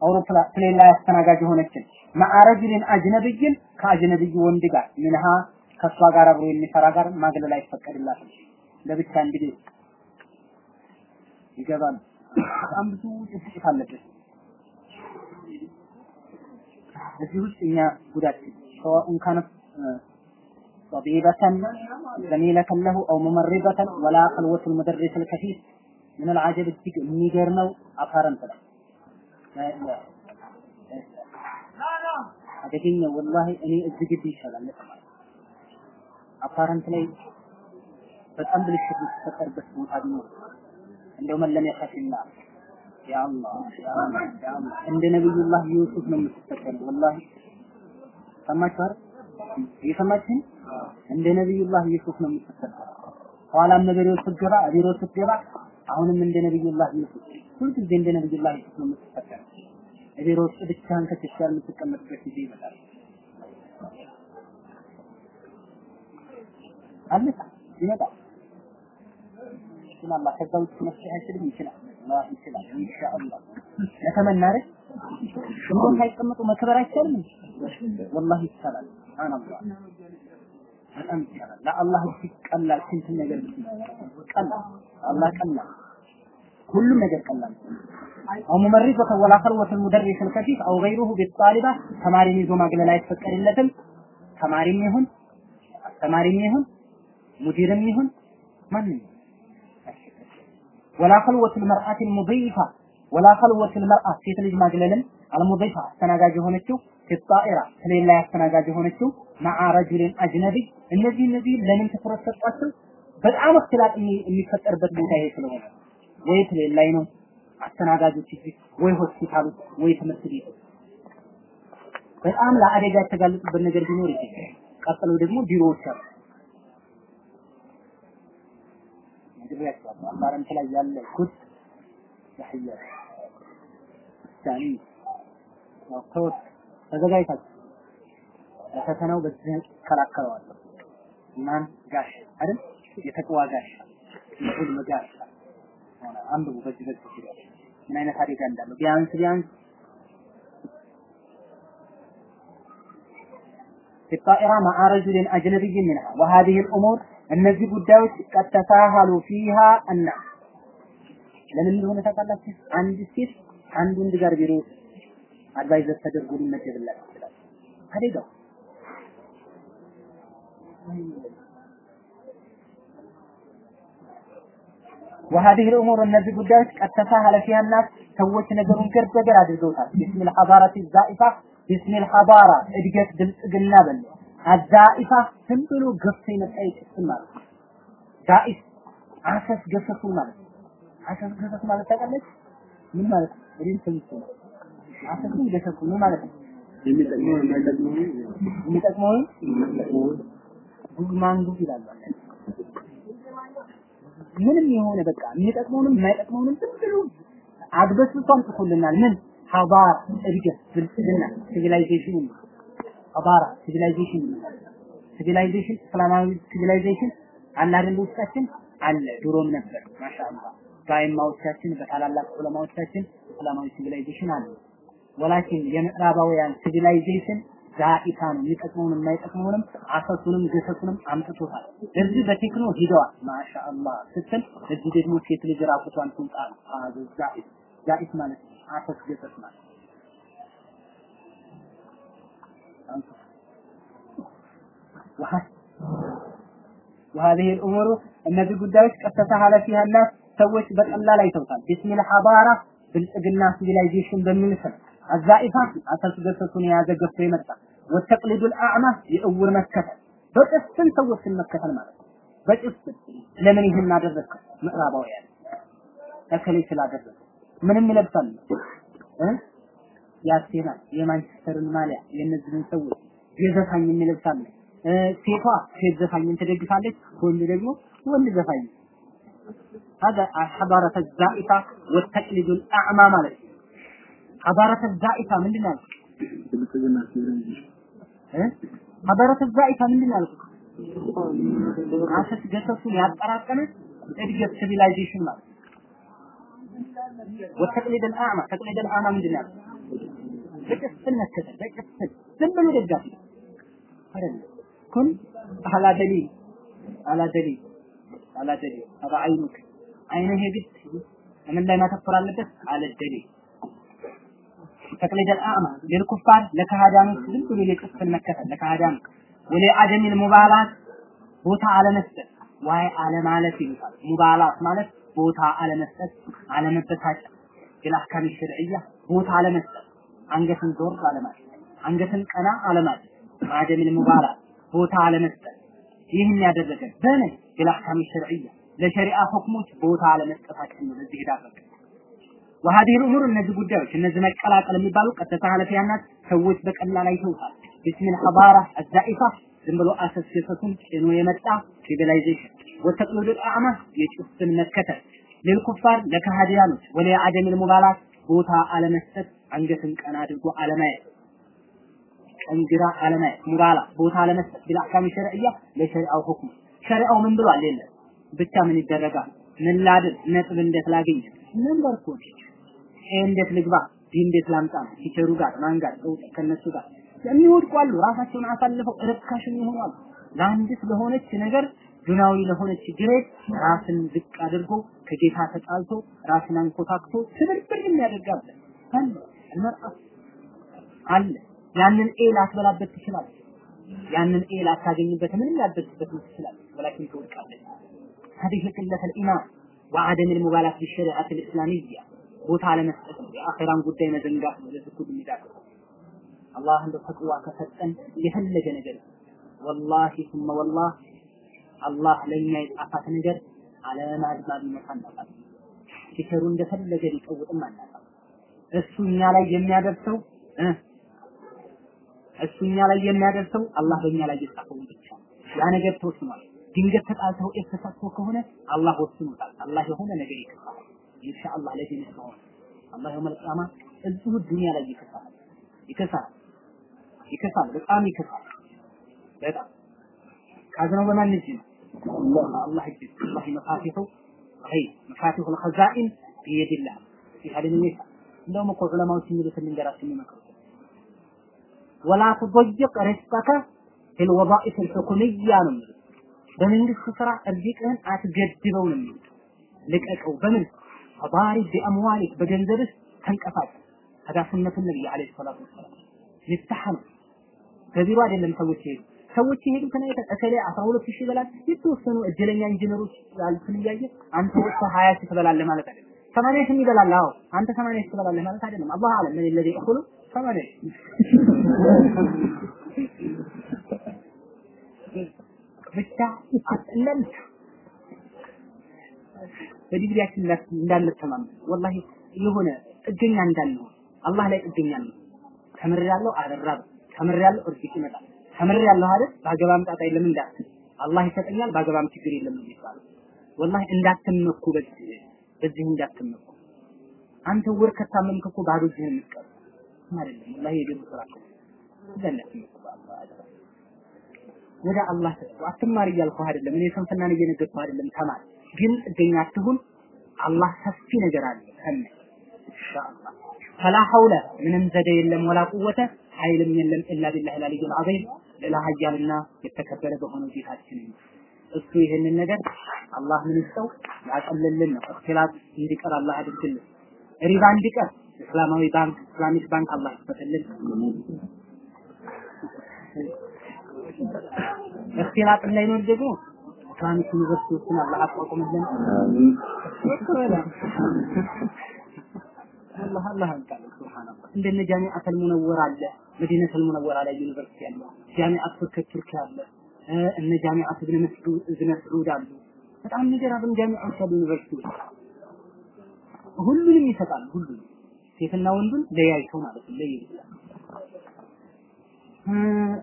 አውሮፕላን ላይ አስተናጋጅ የሆነችን ማዕረጅልን አጅነብይን ከአጅነብይ ወንድ ጋር ምንሃ ከሷ ጋር አብሮ የሚሰራ ጋር ማግለል አይፈቀድላትም። ለብቻ እንግዲህ ይገባል። በጣም ብዙ አለበት። እዚህ ውስጥ እኛ ጉዳችን ሰዋኡን ካነት ጠቢበተን ዘሚለተን ለሁ አው ሙመሪበተን ወላ ኸልወቱል ሙደሪስ አልከፊር ምን አልዓጀብ እጅግ የሚገርመው አፓረንት ነው አደገኛ ወላሂ እኔ እዚህ ግቢ ይሻላል አፓረንት ላይ በጣም ብልሽት የሚፈጠርበት ቦታ ቢኖር እንደው መለም ያካፊና እንደ ነብዩላህ ዩሱፍ ነው የምትፈጠረው ወላሂ ሰማችሁ እየሰማችሁኝ? እንደ ነብዩላህ ዩሱፍ ነው የምትፈጠረው ኋላም ነገሬው ስትገባ ቢሮ ስትገባ አሁንም እንደ ነብዩላህ ዩሱፍ። ሁልጊዜ እንደ ነብዩላህ ዩሱፍ ነው የምትፈጠረው ቢሮ ውስጥ ብቻህን ከትቻል የምትቀመጥበት ጊዜ ይመጣል። አለ ይመጣል። ይችላል። ከዛ ውጭ መፍትሄ አይችልም። ይችላል ይችላል ኢንሻአላህ ለተመና አይደል ሽንኩርት ሳይቀመጡ መክበር አይቻልም ወላሂ ይቻላል ሱብሃንአላህ በጣም ይቻላል ለአላህ እጅግ ስንት ነገር ቀላል አላህ ቀላል ሁሉም ነገር ቀላል አው ሙመሪሰ ወላ ኸልወተ ሙደሪስ ከፊት አው ገይሩሁ ቢጣሊባ ተማሪን ይዞ ማግለል አይፈቀድለትም ተማሪም ይሁን አስተማሪም ይሁን مدير ም ይሁን ማንም ولا خلوة المرأة المضيفة ولا خلوة المرأة ሴት ልጅ ማግለልም المضيفة አስተናጋጅ የሆነችው في الطائرة plane ላይ አስተናጋጅ የሆነችው مع رجل أجنبي። እነዚህ እነዚህ ለምን ትኩረት ሰጧቸው? በጣም اختلاط የሚፈጠርበት ቦታ ይሄ ስለሆነ። ወይ plane ላይ ነው አስተናጋጆች እዚህ ወይ ሆስፒታል ወይ ትምህርት ቤት በጣም ለአደጋ የተጋለጡበት ነገር ቢኖር ይሄ ቀጥሎ ደግሞ ቢሮዎች አሉ። ነግሬያቸዋለሁ። አማረንት ላይ ያለ ጉድ ያህያ ሳኒ ያው ተወት ተዘጋጅታችሁ ለፈተናው በዚህ እከላከለዋለሁ። እናን ጋሽ አይደል የተቅዋ ጋሽ የሁልም ጋሽ አንብቡ በዚህ በዚህ ይላል። ምን አይነት አደጋ እንዳለው ቢያንስ ቢያንስ في الطائرة مع رجل أجنبي منها وهذه الأمور እነዚህ ጉዳዮች ቀድ ተሳሃሉ ፊሃ እና ለምን እንደሆነ ታውቃላችሁ? አንድ ሴት አንድ ወንድ ጋር ቢሮ አድቫይዘር ተደርጎ ሊመደብላት ይችላል። አደጋው وهذه الأمور እነዚህ ጉዳዮች ቀድ ተሳሀለ ፊሃ الناس ሰዎች ነገሩን ገር በገር አድርገውታል بسم الحضارة الزائفة بسم الحضارة እድገት ብልጽግና በል አዛኢፋ ዝም ብሎ ገፍቶ የመጣ ይጭስም ማለት ነው። ዛኢፍ አሰስ ገሰሱ ማለት ነው። አሰስ ገሰሱ ማለት ታውቃለች? ምን ማለት ነው? እኔም ሰምቼ ነው። አሰሱን ገሰሱ ምን ማለት ነው? ጉዝ ማንጉዝ ይላሉ። ምንም የሆነ በቃ የሚጠቅመውንም የማይጠቅመውንም ዝም ብሎ አግበስብሶ አምጥቶልናል። ምን حضارة እድገት፣ ብልጽግና፣ civilization حضارة civilization civilization እስላማዊ civilization አለ ውስጣችን አለ። ድሮም ነበር። ما شاء الله በአይማዎቻችን በታላላቅ ዑለማዎቻችን እስላማዊ civilization አለ። ولكن የምዕራባውያን civilization زائفة ነው። የሚጠቅመውን የማይጠቅመውንም አሰሱንም ገሰሱንም አምጥቶታል። እዚህ በ techno ሂደዋል። ما شاء الله ስትል እዚህ ደግሞ ሴት ልጅ ራቁቷን ትውጣ زائف زائف ማለት አሰስ ገሰስ ማለት وهذه الأمور እነዚህ ጉዳዮች ቀጥታ فيها الناس ሰዎች በቀላል አይተውታል ቢስሚል ሐባራ ብልጽግና ሲቪላይዜሽን በሚል ስም አዛኢፋ አተስገሰሱን የያዘ ገፍቶ የመጣ ወተቅሊዱል አዕማ የእውር መከተል በጭፍን ሰዎችን መከተል ማለት ነው በጭፍን ለምን ይህን አደረግክ ምዕራባውያን እከሌ ስላደረገ ምንም ይለብሳሉ እ ያስቴናል የማንቸስተርን ማሊያ የእነዚህን ሰዎች የዘፋኝ የሚለብሳለ ሴቷ ሴት ዘፋኝን ትደግፋለች ወንድ ደግሞ ወንድ ዘፋኝ هذا الحضارة الزائفة والتقليد الأعمى ማለት حضارة الزائفة ምንድን ነው ብልጽግና ሲቪላይዜሽን እ حضارة الزائفة ምንድን ነው አሰስ ገሰሱን ያጠራቀመ እድገት ሲቪላይዜሽን ማለት والتقليد الأعمى تقليد الأعمى ምንድን ነው በጭፍን መከተል በጭፍን ዝም ብሎ ደጋፊ አይደለም ኩን አላ ደሊል አላ ደሊል አላ ደሊል። አባ አይኑክ አይንህ የግድ ምን ላይ ማተኮር አለበት? አለ ደሊል። تقليد الأعمى للكفار ለካህዳኖች ዝም ብሎ የጭፍን መከተል ለካህዳኖች وعدم المبالاة ቦታ አለመስጠት። ወይ አለማለት ይሉታል። مبالاة ማለት ቦታ አለመስጠት አለመበሳጨት بالأحكام الشرعية ቦታ አለመስጠት። አንገትን ዞር አለማለት አንገትን ቀና አለማለት። ማደሚል ሙባላት ቦታ አለመስጠት ይህን ያደረገ በምን የላካሚ ሸርዕያ ለሸሪዓ ሁክሞች ቦታ አለመስጠታችን ነው ለዚህ ዳረገ وهذه الامور እነዚህ ጉዳዮች እነዚህ መቀላቀል የሚባሉ ቀጥታ ኃላፊያናት ሰዎች በቀላል አይተውታል ቢስሚል ሐባራ አዛኢፋ ዝም ብሎ አሰስሰቱን ጭኖ የመጣ ሲቪላይዜሽን ወተቅሉድ አዕማ የጭፍን መከተል ለልኩፋር ለካሃዲያኖች ወለ አደሚል ሙባላት ቦታ አለመስጠት አንገትን ቀና አድርጎ አለማየት ቀንግራ አለማየት مبالاة ቦታ አለመስጠት بالأحكام الشرعية ለሸሪዓው ሁክም። ሸሪዓው ምን ብሏል? የለም ብቻ ምን ይደረጋል? ምን ላድርግ? ነጥብ እንዴት ላገኝ? number እኮ ይሄ እንዴት ልግባ? D እንዴት ላምጣ? teacher ኡ ጋር ማን ጋር? ከነሱ ጋር። የሚወድቁ አሉ። ራሳቸውን አሳልፈው ርካሽ የሚሆኑ አሉ። ለአንዲት ለሆነች ነገር ዱናዊ ለሆነች grade ራስን ዝቅ አድርጎ ከጌታ ተጣልቶ ራስን አንኮታክቶ ስብርብር የሚያደርጋለ አለ። አለ ያንን ኤ ላትበላበት ትችላለህ ያንን ኤ ላታገኝበት ምንም ላትደርስበት ትችላለህ ወላኪን ትወድቃለህ هذه قلة الإيمان وعدم المبالاة بالشريعة الإسلامية ቦታ አለመስጠት ነው የአኺራን ጉዳይ መዘንጋት ነው ለዚህ ሁሉ የሚዳርገው አላህ እንደ ተቅዋ ከሰጠን የፈለገ ነገር ወላሂ ثم والله አላህ ለኛ የጻፋት ነገር አለማድማድ ይመጣናል ቲቸሩ እንደፈለገ ሊቀውጥም አናጣም እሱ እኛ ላይ የሚያደርሰው እ እሱ እኛ ላይ የሚያደርሰው አላህ በእኛ ላይ የጻፈው ብቻ ያ ነገር ተወስኗል ድንገት ተጣልተው ኤፍ ተሳትፎ ከሆነ አላህ ወስኖታል አላህ የሆነ ነገር ይከፋል ኢንሻአላህ ለዲን ከሆነ አላህ የውመል ቂያማ እዚሁ ዱንያ ላይ ይከፋል ይከፋል ይከፋል በጣም ይከፋል በጣም ካዝነው በማን እጅ ነው አላህ እጅ አላህ መፋቲሁ አይ መፋቲሁ الخزائن بيد الله في هذه النساء እንደውም እኮ ዑለማዎች የሚሉትን ልንገራችሁ የሚመክሩት ወላ ትضይቅ ሪዝቀከ ፊል ወዳኢፍ አልሁኩምያ ነው የሚሉት። በመንግስት ስራ እርዚቅህን አትገድበው ነው የሚሉት። ልቀቀው በምን አባሪ በአምዋሊክ በገንዘብህ ተንቀሳቀስ። ታዲያ ነብይ አለይሂ ሰላቱ ወሰላም ይፍታህ ነው። በቢሮ አይደለም ሰዎች ይሄዱ ሰዎች ይሄዱ ከነገ እከላይ 12000 ይበላል። የተወሰኑ እድለኛ ኢንጂነሮች ያሉትን እያየ አንተ ወጥተህ 20 ትበላለህ ማለት አይደለም። ሰማንያትም ይበላል። አዎ። አንተ ሰማንያት ትበላለህ ማለት አይደለም። አላህ አለ ምን ለዚህ እኩሉ ሰማንያት ብቻ አጥለን በዲግሪያችን እንዳንተማመን። ወላሂ የሆነ ጥገኛ እንዳለው አላህ ላይ ጥገኛ ነው። ተምሬያለሁ አደራብ ተምሬያለሁ እርግጥ ይመጣል። ተምሬያለሁ አይደል? ባገባም ጣጣ የለም እንዳት አላህ ይሰጠኛል ባገባም ችግር የለም ይባላል። ወላሂ እንዳትመኩ በዚህ በዚህ እንዳትመኩ። አንተ ወር ከታመምክ እኮ ባዶ እጅህን የምትቀር አይደለም። ወላሂ የደም ስራ እኮ እንዳትመኩ ወደ አላህ ተጠጉ። አትማር እያልኩህ አይደለም። እኔ ስንፍናን እየነገርኩህ አይደለም። ተማር፣ ግን ጥገኛ አትሁን። አላህ ሰፊ ነገር አለ ከነ ኢንሻአላህ فلا حول ምንም ዘዴ የለም ولا قوة ኃይልም የለም إلا بالله العلي العظيم ሌላ ኃያልና የተከበረ በሆነው ጌታችን እሱ ይህንን ነገር አላህ ምን ይስጠው ያቀልልን ነው። اختلاط እንዲቀር አላህ አድርግልን። ربا እንዲቀር እስላማዊ ባንክ Islamic bank አላህ ይፈትልን። اختلاط እንዳይኖር ደግሞ Islamic ዩኒቨርሲቲዎችን አላህ አቋቁምልን። አላህ አላህ አንቃል ሱብሃንአላህ እንደነ ጃሚዓተል ሙነወራ አለ መዲነተል ሙነወራ ላይ ዩኒቨርሲቲ አለ ጃሚዓት ፍርክ ቱርክ አለ እነ ጃሚዓት ኢብነ መስዑድ ኢብነ መስዑድ አሉ። በጣም የሚገራርም ጃሚዓዎች አሉ ዩኒቨርሲቲዎች ሁሉንም ይሰጣሉ ሁሉንም ሴትና ወንዱን ለያይተው ማለት ነው ለይተው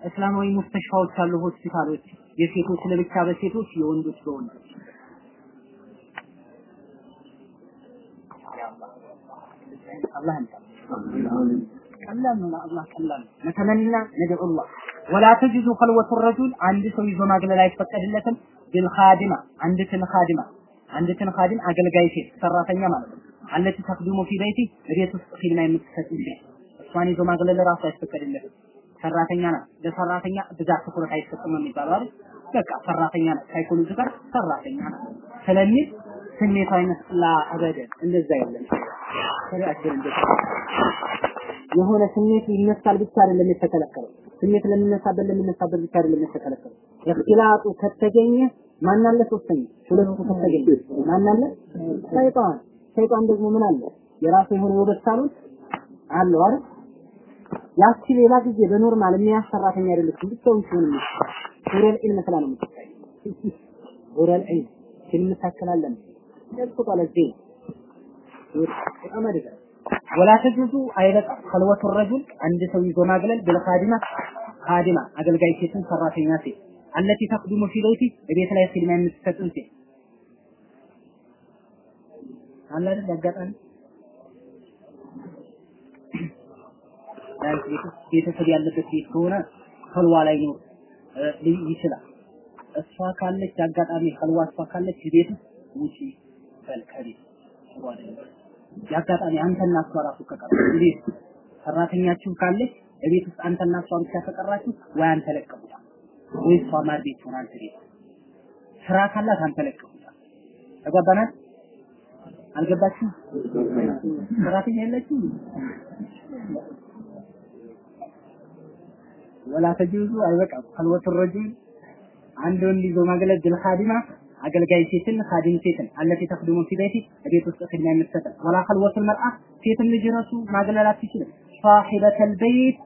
እስላማዊ ሙስተሽፋዎች አሉ ሆስፒታሎች። የሴቶች ለብቻ በሴቶች የወንዶች በወንዶች። አላህ ቀላል ነው። አላህ ቀላል ነው። ነተመና ነድዑላህ ወላ ተጅዙ ኸልወቱ ረጁል አንድ ሰው ይዞ ማግለል አይፈቀድለትም። ቢልኻዲማ አንዲትን ኻዲማ አንዲትን ኻዲም አገልጋይ ሴት ሰራተኛ ማለት ነው። አለች ተቅዲሙ ፊ ቤቲ ቤት ውስጥ ፊልማ የምትሰጥ እሷን ይዞ ማግለል ራሱ አይፈቀድለትም። ሰራተኛ ናት። ለሰራተኛ ብዛት ትኩረት አይሰጥም የሚባለው አይደል? በቃ ሰራተኛ ናት። ሳይኮሎጂ ጋር ሰራተኛ ናት ስለሚል ስሜታዊነት ላ አበደን እንደዛ የለም። የሆነ ስሜት ይነሳል ብቻ አይደለም የተከለከለው ስሜት ለሚነሳበት ለሚነሳበት ብቻ አይደለም የተከለከለው እክትላጡ ከተገኘ ማን አለ? ሶስተኛ። ሁለቱ ከተገኘ ማን አለ? ሰይጣን። ሰይጣን ደግሞ ምን አለ? የራሱ የሆነ የውበት ሳሎን አለው አይደል? ያቺ ሌላ ጊዜ በኖርማል የሚያስ ሰራተኛ አይደለችም። ብቻውን ሲሆን ነው ሱረል ዒልም ስላ ነው ሱረል ዒልም። ፊልም ታከላለን ያስቆጣለ ዜ በጣም አደጋ ወላ ተጁዙ አይበቃም ከልወቱ ረጁል አንድ ሰው ይዞ ማግለል ብልኻዲማ ኻዲማ አገልጋይ ሴትን ሰራተኛ ሴት። አለቲ ተቅድሙ ፊ በይቲ ቤት ላይ ፊልም የምትሰጥን ሴት። አለ አይደል? አጋጣሚ ቤተሰብ ያለበት ቤት ከሆነ ከልዋ ላይ ነው ይችላል። እሷ ካለች አጋጣሚ ከልዋ እሷ ካለች ቤት ውጪ በል ከቤት። ጥሩ የአጋጣሚ አንተና እሷ ራሱ ከቀረ ቤት ሰራተኛችሁ ካለች ቤት ውስጥ አንተና እሷ ብቻ ከቀራችሁ ወይ አንተ ለቀቁታል? ወይ እሷ ማር ቤት ሆነ አንተ ቤት ስራ ካላት አንተ ለቀቁታል። ተጓባናል አልገባችም ሰራተኛ የለችም? ወላ ተጁዙ አይበቃም። ከልወቱ ረጁል አንድ ወንድ ይዞ ማገለግል ኻዲማ አገልጋይ ሴትን ኻዲም ሴትን አለቲ ተخدሙ ፊ ቤቲ ቤት ውስጥ ኸድማ የምትሰጥ ወላ ኸልወቱል መርአ ሴትን ልጅ ራሱ ማግለል አትችልም ሳሒበተል ቤት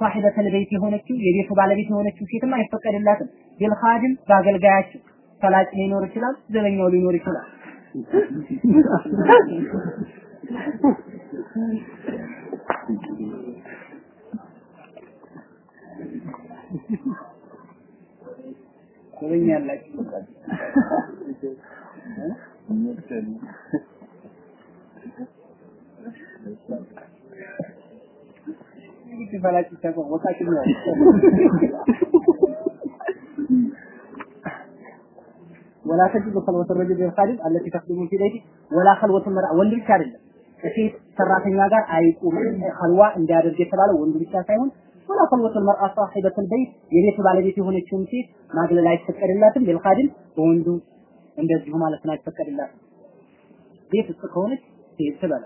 ሳሒበተል ቤት የሆነችው የቤቱ ባለቤት የሆነችው ሴትም አይፈቀድላትም። ቢልኻዲም በአገልጋያቸው ሰላጭ ሊኖር ይችላል ዘበኛው ሊኖር ይችላል ኮበኛ ያላችሁ በቃ ሲበላችሁ ሳይሆን ወቃችሁ ነው። ወላ ተጅዱ ኸልወተ ረጅል ቢልኻሊድ አለቲ ተኽድሙ ፊ ወላ ኸልወተ መርአ ወንድ ብቻ አይደለም ከሴት ሰራተኛ ጋር አይቁም ኸልዋ እንዲያደርግ የተባለው ወንድ ብቻ ሳይሆን ወላ ኸልወቱ المرأة صاحبة البيت የቤት ባለቤት የሆነችውን ሴት ማግለል አይፈቀድላትም ቢልኻድም በወንዱ እንደዚሁ ማለት ነው አይፈቀድላትም ቤት ውስጥ ከሆነች ሴት ትበላ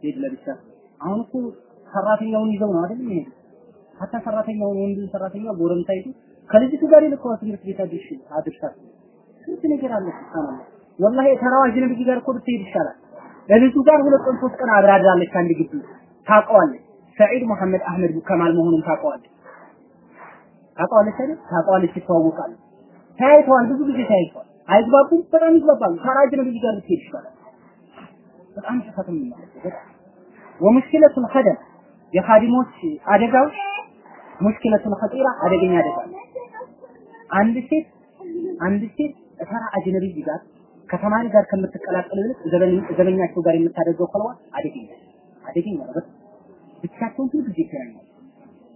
ሴት ለብቻ አሁን እኮ ሰራተኛውን ይዘው ነው አይደል ይሄ ሀታ ሰራተኛውን ወንዱ ሰራተኛ ጎረምሳ ይዞ ከልጅቱ ጋር ይልከዋ ትምህርት ቤት አድርሽ አድርሻት ስንት ነገር አለ ሱብሃንአላህ ወላሂ የተራው አጅነቢ ጋር እኮ ብትሄድ ይሻላል ለልጁ ጋር ሁለት ቀን ሶስት ቀን አብራ አድራለች አንድ ግቢ ታውቀዋለች ሰዒድ መሐመድ አህመድ ከማል መሆኑን ታውቀዋለች ታውቀዋለች አይደል ታውቀዋለች ይተዋወቃሉ ተያይተዋል ብዙ ጊዜ ተያይተዋል። አይግባቡም? በጣም ይግባባሉ። ተራ አጅነቢ ጋር ብትሄድ ይሻላል በጣም ጥፋትም ማለት ወሙሽኪለቱል ኸደም የኻዲሞች አደጋው ሙሽኪለቱል ኸጢራ አደገኛ አደጋ። አንድ ሴት አንድ ሴት ተራ አጅነቢ ጋር ከተማሪ ጋር ከምትቀላቀል ይልቅ ዘበኛቸው ጋር የምታደርገው ከልዋ አደገኛ አደገኛ ነው። ብቻቸውን ሁሉ ጊዜ ይገናኛሉ።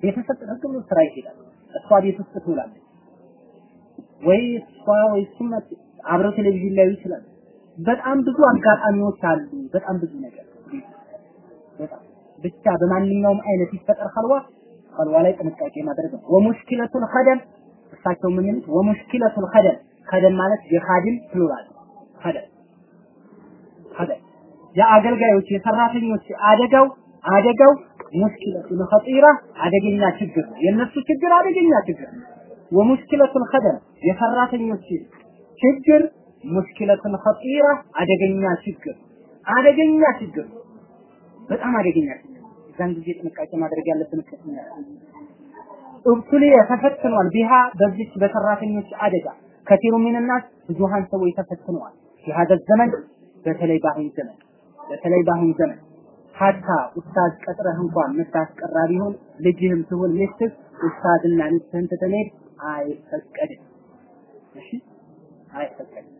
ቤተሰብ ጥርቅ ብሎ ስራ ይሄዳል። እሷ ቤት ውስጥ ትውላለች። ወይ እሷ ወይ እሱም አብረው ቴሌቪዥን ላይ ይችላል። በጣም ብዙ አጋጣሚዎች አሉ። በጣም ብዙ ነገር በጣም ብቻ በማንኛውም አይነት ይፈጠር ከልዋ ከልዋ ላይ ጥንቃቄ ማድረግ ነው። ወሙሽኪለቱል ኸደም እሳቸው ምን ይሉት ወሙሽኪለቱል ኸደም ኸደም ማለት የኻዲም ፕሉራል ኸደም ኸደም የአገልጋዮች የሰራተኞች አደጋው አደጋው ሙሽኪለቱን ኸጢራ አደገኛ ችግር ነው። የነሱ ችግር አደገኛ ችግር ነው። ወሙሽኪለቱል ኸደም የሰራተኞች ችግር ሙሽኪለቱን ኸጢራ አደገኛ ችግር አደገኛ ችግር በጣም አደገኛ ችግር እዛን ጊዜ ጥንቃቄ ማድረግ ያለብን ከኛ እብቱሊየ ተፈትኗል ቢሃ በዚች በሰራተኞች አደጋ ከቲሩ ሚንናስ ብዙሃን ሰዎች ተፈትነዋል ፊሃደ ዘመን በተለይ በአሁን ዘመን በተለይ በአሁን ዘመን ሀታ ኡስታዝ ቀጥረህ እንኳን ምታስቀራ ቢሆን ልጅህም ትሁን ሚስትህ ኡስታዝና ሚስትህን ትተመሄድ አይፈቀድም። እሺ አይፈቀድም።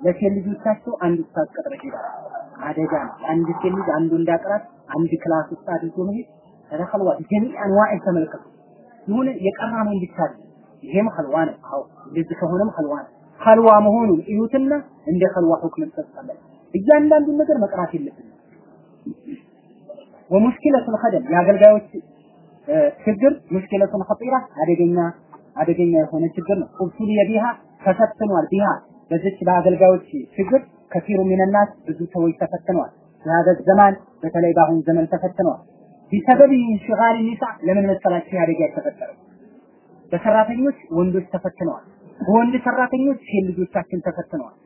ለሴት ልጆቻቸው አንድ ኡስታዝ ቀጥረህ ሄዳል። አደጋ ነው። አንድ ሴት ልጅ አንዱ እንዳቅራት አንድ ክላስ ውስጥ አድርጎ መሄድ ተደኸልዋ ጀሚዕ አንዋዕ ተመልከቱ። ይሁን የቀራ ነው ብቻ ይሄም ኸልዋ ነው። አዎ እንደዚህ ከሆነም ኸልዋ ነው። ኸልዋ መሆኑን እዩትና እንደ ኸልዋ ሁክም ተሰጠለ። እያንዳንዱን ነገር መቅራት የለብንም። ወሙሽኪለቱል ኸደም የአገልጋዮች ችግር ሙሽኪለቱን ኸጢራ አደገኛ አደገኛ የሆነ ችግር ነው። ابتلي بها ተፈትኗል። بها በዚች በአገልጋዮች ችግር كثير من الناس ብዙ ሰዎች ተፈትነዋል። في هذا الزمان በተለይ በአሁን ዘመን ተፈትነዋል። بسبب انشغال النساء ለምን መሰላችሁ አደጋ የተፈጠረው? በሰራተኞች ወንዶች ተፈትነዋል። በወንድ ሰራተኞች ሴት ልጆቻችን ተፈትነዋል።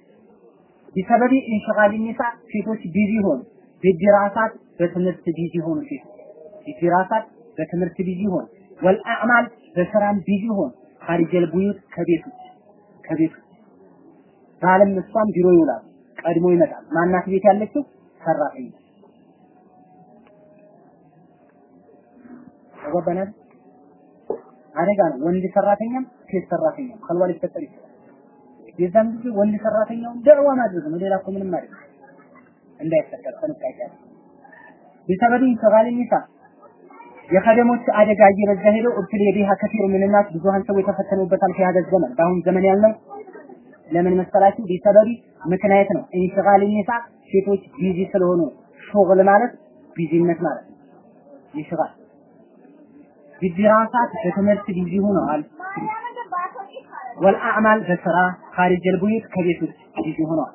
بسبب انشغال النساء ሴቶች busy ሆኑ። بالدراسة በትምህርት busy ሆኑ ሴቶች بالدراسة በትምህርት busy ሆኑ። والأعمال በስራም busy ሆኑ። خارج البيوت ከቤት ከቤት ባለም እሷም ቢሮ ይውላል። ቀድሞ ይመጣል። ማናት ቤት ያለችው ሰራተኛ ተጓባናል። አደጋ ነው። ወንድ ሰራተኛም ሴት ሰራተኛም خلوة ሊፈጠር ይችላል። የዛን ጊዜ ወንድ ሰራተኛውን ደዕዋ ማድረግ ነው። ሌላ ምንም አይደለም። እንዳይፈጠር ጥንቃቄ بسبب انشغال النساء የከደሞች አደጋ እየበዛ ሄዶ ابتلي بها كثير من الناس ብዙሃን ሰው የተፈተኑበታል في زمن በአሁን ዘመን ያልነው ለምን መሰላችሁ? بسبب ምክንያት ነው። انشغال النساء ሴቶች busy ስለሆኑ شغل ማለት busy ነት ማለት ነው። ይሽጋል بالدراسة በትምህርት busy ሆነዋል። والأعمال በስራ خارج البيوت ከቤት ውጭ busy ሆነዋል።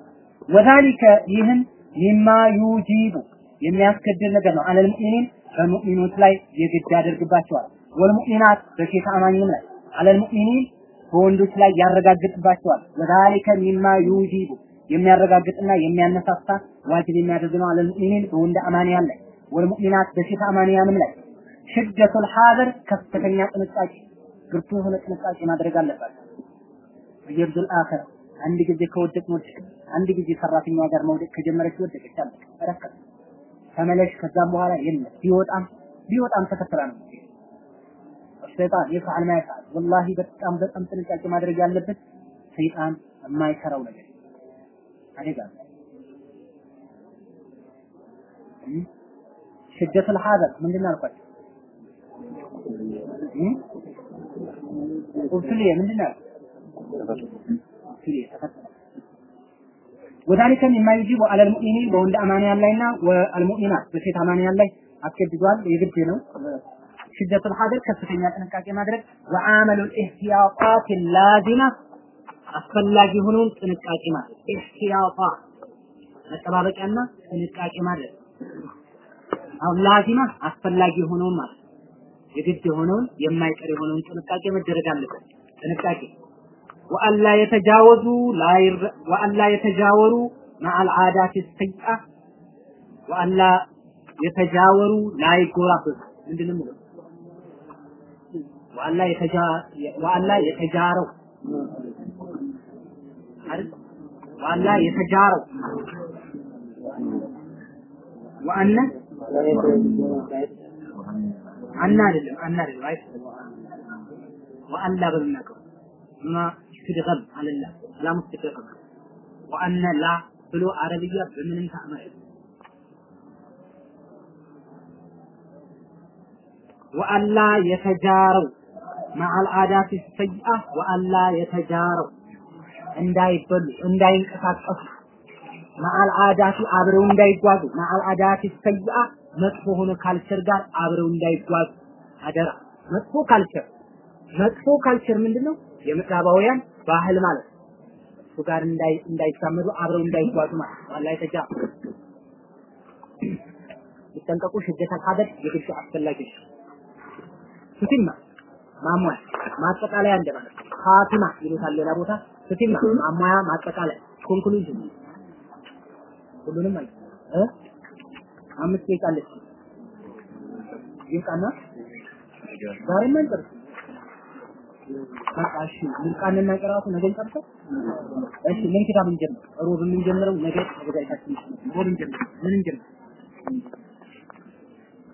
وذلك ይህን مما يوجب የሚያስገድል ነገር ነው። على المؤمنين በሙእሚኖች ላይ የግድ ያደርግባቸዋል። والمؤمنات በሴት አማኝም ላይ على المؤمنين በወንዶች ላይ ያረጋግጥባቸዋል። وذلك مما يوجب የሚያረጋግጥና የሚያነሳሳ واجب የሚያደርግ ነው። على المؤمنين በወንድ አማንያን ላይ والمؤمنات በሴት አማንያንም ላይ شدة الحذر ከፍተኛ ጥንቃቄ ብርቱ የሆነ ጥንቃቄ ማድረግ አለባቸው። የብዙል አኸር አንድ ጊዜ ከወደቅን ወደቅ፣ አንድ ጊዜ ሰራተኛዋ ጋር መውደቅ ከጀመረች ወደቀች፣ አለቀ፣ ረከሰ፣ ተመለሽ። ከዛም በኋላ የለም ቢወጣም ቢወጣም ተከትላ ነው ሰይጣን ይፈዓል ማ ይፈዓል። ወላሂ በጣም በጣም ጥንቃቄ ማድረግ ያለበት ሰይጣን የማይሰራው ነገር አደጋ ሽደቱል ሐዘር ምንድን ነው አልኳቸው? ኡብቱሊየ ምንድን ነው? ኡብቱሊየ ተፈተነ ወዛሊከ ሚማ ዩጂቡ አለል ሙእሚኒን በወንድ አማንያን ላይና ወአልሙእሚናት በሴት አማንያን ላይ አስገድዷል። የግድ ነው። ሽደቱል ሐዘር ከፍተኛ ጥንቃቄ ማድረግ ወአመሉል ኢህቲያጣት ላዚማ አስፈላጊ የሆነውን ጥንቃቄ ማድረግ ኢህቲያጣ መጠባበቂያና ጥንቃቄ ማድረግ አሁን ላዚማ አስፈላጊ የሆነውን ማለት የግድ የሆነውን የማይቀር የሆነውን ጥንቃቄ መደረግ አለበት። ጥንቃቄ ወአላ የተጃወዙ ወአላ የተጃወሩ መዓል ዓዳት ሰይአ ወአላ የተጃወሩ ላይጎራበቱ ምንድን ነው ወአላ የተጃ ወአላ የተጃረው አይደል ወአላ የተጃረው ወአነ አና አይደለም አና አይደለም አይ ወአላ በምናቀው እና ትድገም አለላ ሰላም ትድገም ወአነ ላ ብሎ አረብያ በምንም ተአምር ወአላ የተጃረው መዓል አዳት ሰይአ ወአላ የተጃረው እንዳይበሉ እንዳይንቀሳቀሱ መዓል አዳቲ አብረው እንዳይጓዙ መዓል አዳቲ ሰይአ መጥፎ ሆነ ካልቸር ጋር አብረው እንዳይጓዙ አደራ። መጥፎ ካልቸር መጥፎ ካልቸር ምንድነው? የምዕራባውያን ባህል ማለት እሱ ጋር እንዳይ እንዳይሳመዱ አብረው እንዳይጓዙ ማለት አላህ የተጃ ይጠንቀቁ። ሽደት አካበድ የግድ አስፈላጊ ነው። ፍቲማ ማሟያ ማጠቃለያ እንደማለት ነው። ካቲማ ይሉታል ሌላ ቦታ። ፍቲማ ማሟያ ማጠቃለያ ኮንክሉዥን ሁሉንም አለ እ አምስት ደቂቃ አለች። ይብቃና ዛሬ ምን በቃ እሺ ይብቃንና ቅራቱ ነገ እንጨርሰው። እሺ ምን ኪታብ እንጀምር? ሮብ የምንጀምረው ነገ ተዘጋጅታችሁ ሮብ እንጀምር። ምን እንጀምር?